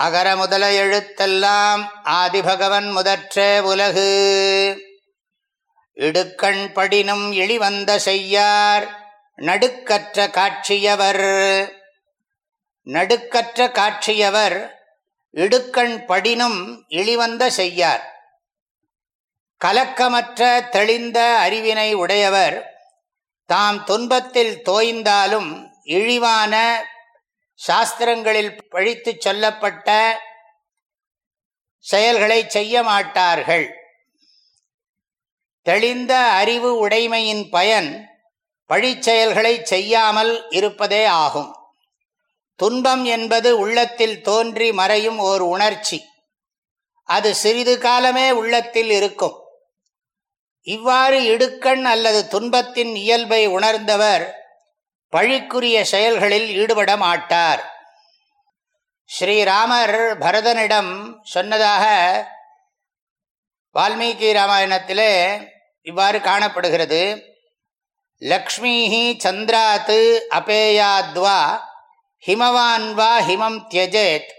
அகர முதல எழுத்தெல்லாம் ஆதிபகவன் முதற்றே உலகு. இடுக்கண் படினும் இழிவந்த செய்யார் நடுக்கற்ற காட்சியவர். நடுக்கற்ற காட்சியவர் இடுக்கண் படினும் இழிவந்த செய்யார். கலக்கமற்ற தெளிந்த அறிவினை உடையவர் தாம் துன்பத்தில் தோய்ந்தாலும் இழிவான சாஸ்திரங்களில் பழித்து சொல்லப்பட்ட செயல்களை செய்ய மாட்டார்கள். தெளிந்த அறிவு உடைமையின் பயன் பழிச்செயல்களை செய்யாமல் இருப்பதே ஆகும். துன்பம் என்பது உள்ளத்தில் தோன்றி மறையும் ஓர் உணர்ச்சி. அது சிறிது காலமே உள்ளத்தில் இருக்கும். இவ்வாறு இடுக்கண் அல்லது துன்பத்தின் இயல்பை உணர்ந்தவர் பழிக்குரிய செயல்களில் ஈடுபட மாட்டார் ஸ்ரீராமர் பரதனிடம் சொன்னதாக வால்மீகி ராமாயணத்திலே இவ்வாறு காணப்படுகிறது. லக்ஷ்மிஹி சந்திராத் அபேயாத்வா ஹிமவான்வா ஹிமம் தியஜேத்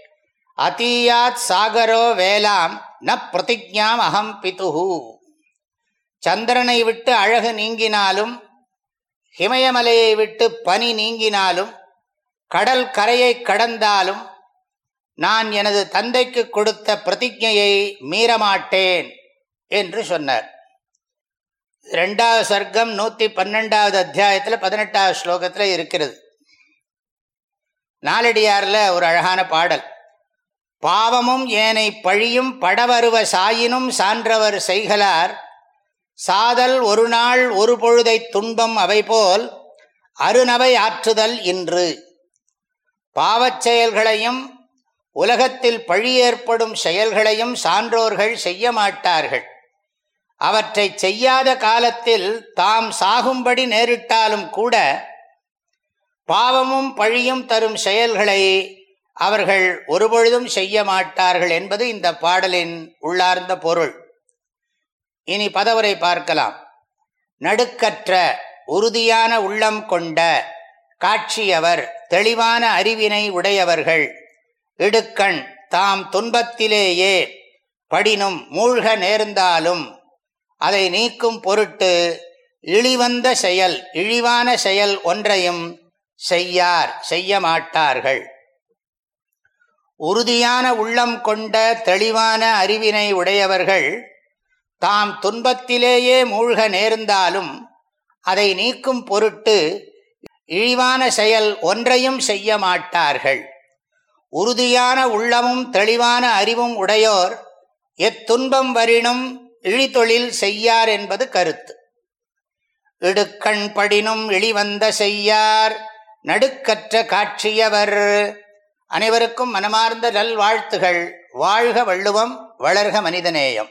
அதீயாத் சாகரோ வேலாம் ந பிரதிஜாம் அகம் பிதுஹு சந்திரனை விட்டு அழகு நீங்கினாலும் ஹிமயமலையை விட்டு பனி நீங்கினாலும் கடல் கரையை கடந்தாலும் நான் எனது தந்தைக்கு கொடுத்த பிரதிஜையை மீறமாட்டேன் என்று சொன்னார். ரெண்டாவது சர்க்கம் நூற்றி பன்னெண்டாவது அத்தியாயத்தில் பதினெட்டாவது ஸ்லோகத்தில் இருக்கிறது. நாலடியாரில் ஒரு அழகான பாடல். பாவமும் ஏனை பழியும் படவருவ சாயினும் சான்றவர் செய்கலார் சாதல் ஒரு நாள் ஒரு பொழுதை துன்பம் அவை போல் அருணவை ஆற்றுதல் இன்று. பாவச் செயல்களையும் உலகத்தில் பழி ஏற்படும் செயல்களையும் சான்றோர்கள் செய்ய மாட்டார்கள். அவற்றை செய்யாத காலத்தில் தாம் சாகும்படி நேரிட்டாலும் கூட பாவமும் பழியும் தரும் செயல்களை அவர்கள் ஒருபொழுதும் செய்ய மாட்டார்கள் என்பது இந்த பாடலின் உள்ளார்ந்த பொருள். இனி பதவரை பார்க்கலாம். நடுக்கற்ற உறுதியான உள்ளம் கொண்ட காட்சியவர் தெளிவான அறிவினை உடையவர்கள். இடுக்கண் தாம் துன்பத்திலேயே படினும் மூழ்க நேர்ந்தாலும் அதை நீக்கும் பொருட்டு இழிவந்த செயல் இழிவான செயல் ஒன்றையும் செய்யார் செய்ய மாட்டார்கள் உறுதியான உள்ளம் கொண்ட தெளிவான அறிவினை உடையவர்கள் தாம் துன்பத்திலேயே மூழ்க நேர்ந்தாலும் அதை நீக்கும் பொருட்டு இழிவான செயல் ஒன்றையும் செய்ய மாட்டார்கள். உறுதியான உள்ளமும் தெளிவான அறிவும் உடையோர் எத்துன்பம் வரினும் இழிதொழில் செய்யார் என்பது கருத்து. இடுக்கண் படினும் இழிவந்த செய்யார் நடுக்கற்ற காட்சியவர். அனைவருக்கும் மனமார்ந்த நல்வாழ்த்துகள். வாழ்க வள்ளுவம் வளர்க மனிதநேயம்.